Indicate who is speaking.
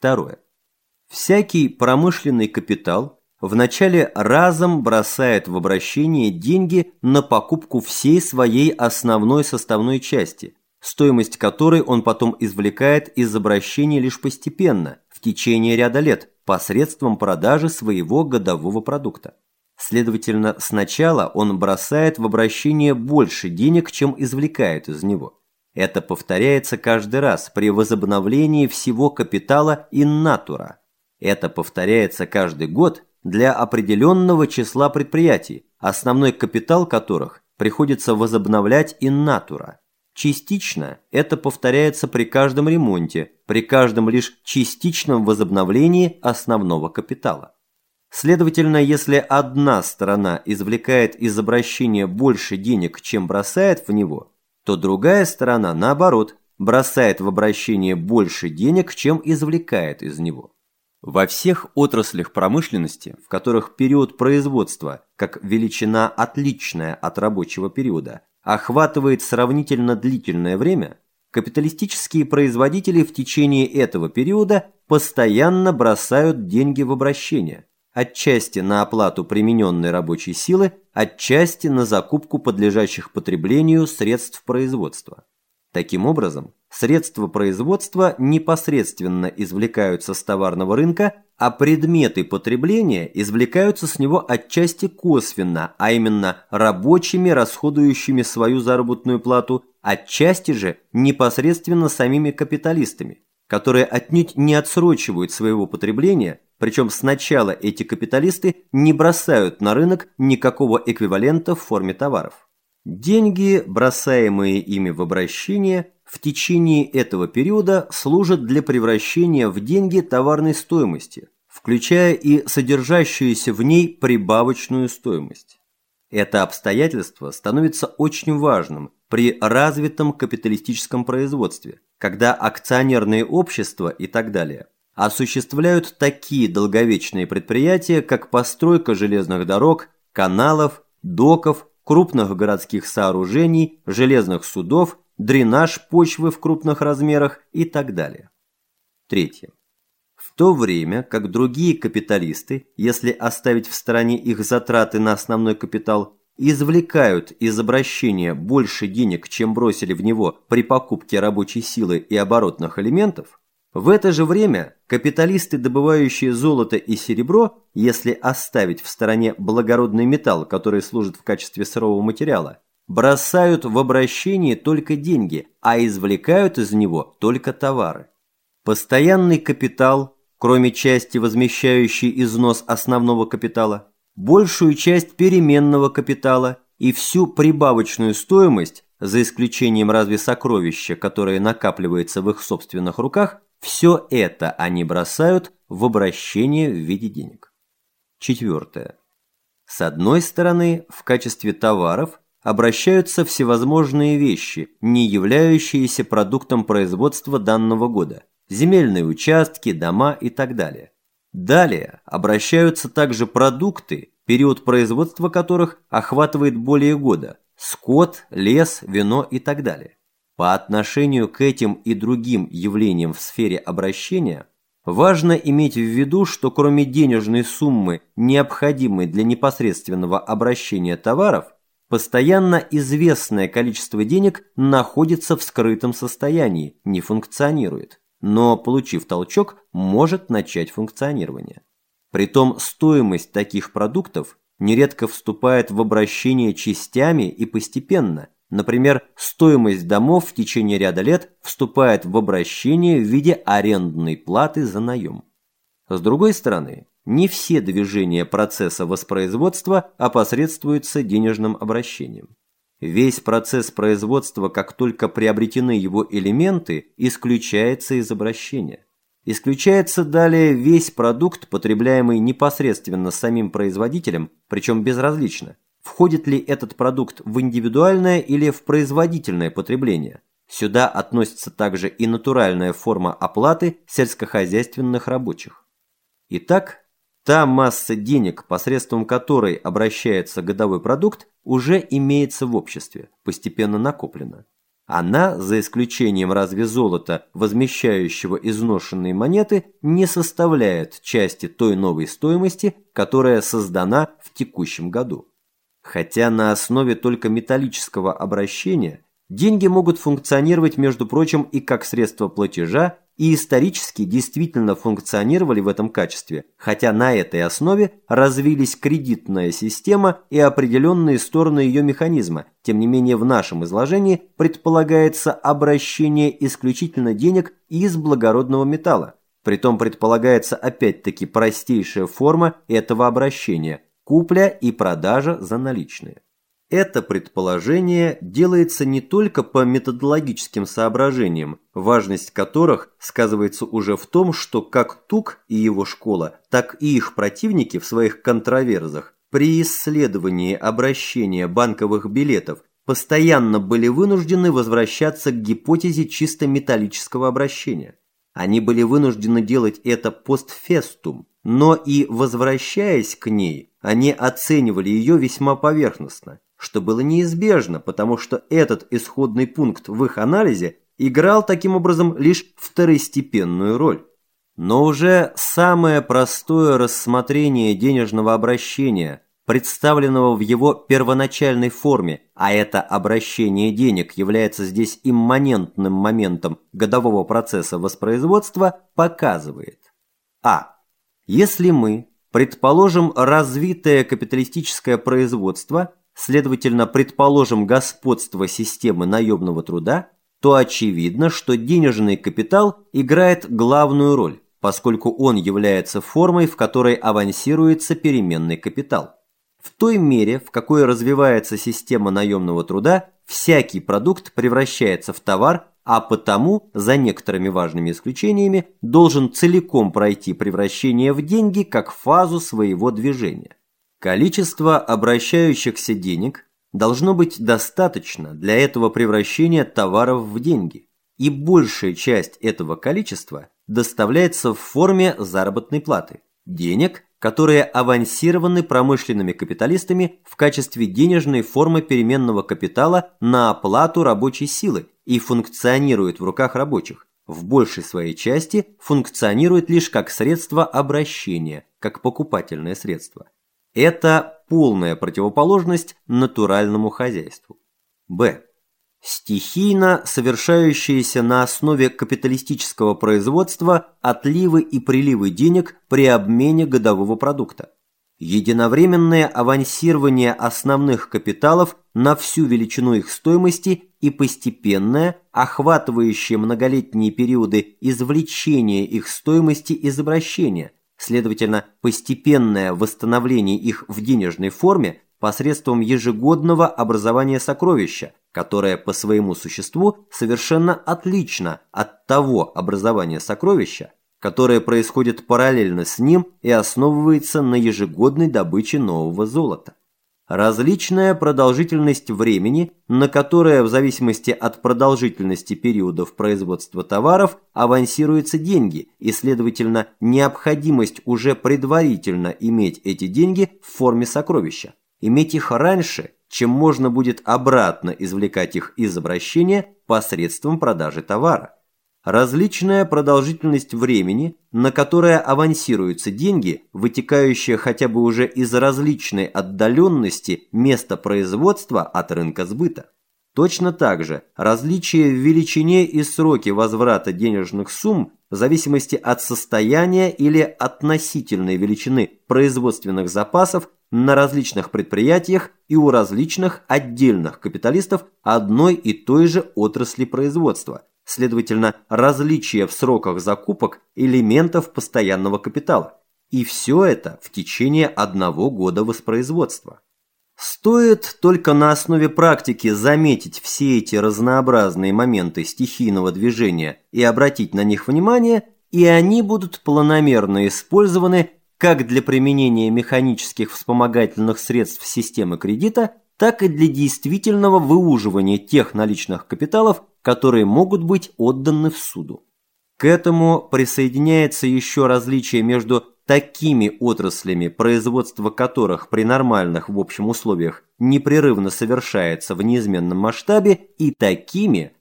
Speaker 1: Второе. Всякий промышленный капитал вначале разом бросает в обращение деньги на покупку всей своей основной составной части, стоимость которой он потом извлекает из обращения лишь постепенно, в течение ряда лет, посредством продажи своего годового продукта. Следовательно, сначала он бросает в обращение больше денег, чем извлекает из него. Это повторяется каждый раз при возобновлении всего капитала natura – это повторяется каждый год для определенного числа предприятий, основной капитал которых приходится возобновлять natura. Частично это повторяется при каждом ремонте, при каждом лишь частичном возобновлении основного капитала. Следовательно, если одна сторона извлекает из обращения больше денег, чем бросает в него, то другая сторона, наоборот, бросает в обращение больше денег, чем извлекает из него. Во всех отраслях промышленности, в которых период производства, как величина отличная от рабочего периода, охватывает сравнительно длительное время, капиталистические производители в течение этого периода постоянно бросают деньги в обращение, отчасти на оплату примененной рабочей силы, отчасти на закупку подлежащих потреблению средств производства. Таким образом, средства производства непосредственно извлекаются с товарного рынка, а предметы потребления извлекаются с него отчасти косвенно, а именно рабочими, расходующими свою заработную плату, отчасти же непосредственно самими капиталистами, которые отнюдь не отсрочивают своего потребления, причем сначала эти капиталисты не бросают на рынок никакого эквивалента в форме товаров. Деньги, бросаемые ими в обращение, в течение этого периода служат для превращения в деньги товарной стоимости, включая и содержащуюся в ней прибавочную стоимость. Это обстоятельство становится очень важным при развитом капиталистическом производстве, когда акционерные общества и так далее осуществляют такие долговечные предприятия, как постройка железных дорог, каналов, доков, крупных городских сооружений, железных судов, дренаж почвы в крупных размерах и так далее. Третье. В то время как другие капиталисты, если оставить в стороне их затраты на основной капитал, извлекают из обращения больше денег, чем бросили в него при покупке рабочей силы и оборотных элементов, в это же время капиталисты, добывающие золото и серебро, если оставить в стороне благородный металл, который служит в качестве сырого материала, бросают в обращение только деньги, а извлекают из него только товары. Постоянный капитал, кроме части, возмещающей износ основного капитала, большую часть переменного капитала и всю прибавочную стоимость, за исключением разве сокровища, которое накапливается в их собственных руках, все это они бросают в обращение в виде денег. Четвертое. С одной стороны, в качестве товаров обращаются всевозможные вещи, не являющиеся продуктом производства данного года, земельные участки, дома и так далее. Далее обращаются также продукты, период производства которых охватывает более года, скот, лес, вино и так далее. По отношению к этим и другим явлениям в сфере обращения важно иметь в виду, что кроме денежной суммы, необходимой для непосредственного обращения товаров, постоянно известное количество денег находится в скрытом состоянии, не функционирует, но, получив толчок, может начать функционирование. Притом стоимость таких продуктов нередко вступает в обращение частями и постепенно – Например, стоимость домов в течение ряда лет вступает в обращение в виде арендной платы за наем. С другой стороны, не все движения процесса воспроизводства опосредствуются денежным обращением. Весь процесс производства, как только приобретены его элементы, исключается из обращения. Исключается далее весь продукт, потребляемый непосредственно самим производителем, причем безразлично, Входит ли этот продукт в индивидуальное или в производительное потребление? Сюда относится также и натуральная форма оплаты сельскохозяйственных рабочих. Итак, та масса денег, посредством которой обращается годовой продукт, уже имеется в обществе, постепенно накоплена. Она, за исключением разве золота, возмещающего изношенные монеты, не составляет части той новой стоимости, которая создана в текущем году. Хотя на основе только металлического обращения деньги могут функционировать, между прочим, и как средство платежа, и исторически действительно функционировали в этом качестве, хотя на этой основе развились кредитная система и определенные стороны ее механизма. Тем не менее, в нашем изложении предполагается обращение исключительно денег из благородного металла. Притом предполагается опять-таки простейшая форма этого обращения – купля и продажа за наличные. Это предположение делается не только по методологическим соображениям, важность которых сказывается уже в том, что как Тук и его школа, так и их противники в своих контроверзах при исследовании обращения банковых билетов постоянно были вынуждены возвращаться к гипотезе чисто металлического обращения. Они были вынуждены делать это постфестум, но и возвращаясь к ней, они оценивали ее весьма поверхностно что было неизбежно, потому что этот исходный пункт в их анализе играл таким образом лишь второстепенную роль. Но уже самое простое рассмотрение денежного обращения, представленного в его первоначальной форме, а это обращение денег является здесь имманентным моментом годового процесса воспроизводства, показывает. А. Если мы предположим развитое капиталистическое производство – следовательно, предположим господство системы наемного труда, то очевидно, что денежный капитал играет главную роль, поскольку он является формой, в которой авансируется переменный капитал. В той мере, в какой развивается система наемного труда, всякий продукт превращается в товар, а потому, за некоторыми важными исключениями, должен целиком пройти превращение в деньги как фазу своего движения. Количество обращающихся денег должно быть достаточно для этого превращения товаров в деньги, и большая часть этого количества доставляется в форме заработной платы, денег, которые авансированы промышленными капиталистами в качестве денежной формы переменного капитала на оплату рабочей силы и функционируют в руках рабочих, в большей своей части функционирует лишь как средство обращения, как покупательное средство. Это полная противоположность натуральному хозяйству. Б. Стихийно совершающиеся на основе капиталистического производства отливы и приливы денег при обмене годового продукта. Единовременное авансирование основных капиталов на всю величину их стоимости и постепенное, охватывающее многолетние периоды извлечения их стоимости из обращения – Следовательно, постепенное восстановление их в денежной форме посредством ежегодного образования сокровища, которое по своему существу совершенно отлично от того образования сокровища, которое происходит параллельно с ним и основывается на ежегодной добыче нового золота различная продолжительность времени, на которое в зависимости от продолжительности периодов производства товаров авансируются деньги и, следовательно, необходимость уже предварительно иметь эти деньги в форме сокровища. Иметь их раньше, чем можно будет обратно извлекать их из обращения посредством продажи товара различная продолжительность времени, на которое авансируются деньги, вытекающие хотя бы уже из различной отдаленности места производства от рынка сбыта. Точно так же различие в величине и сроке возврата денежных сумм в зависимости от состояния или относительной величины производственных запасов на различных предприятиях и у различных отдельных капиталистов одной и той же отрасли производства – следовательно, различия в сроках закупок элементов постоянного капитала. И все это в течение одного года воспроизводства. Стоит только на основе практики заметить все эти разнообразные моменты стихийного движения и обратить на них внимание, и они будут планомерно использованы как для применения механических вспомогательных средств системы кредита, так и для действительного выуживания тех наличных капиталов, которые могут быть отданы в суду. К этому присоединяется еще различие между такими отраслями, производство которых при нормальных в общем условиях непрерывно совершается в неизменном масштабе, и такими,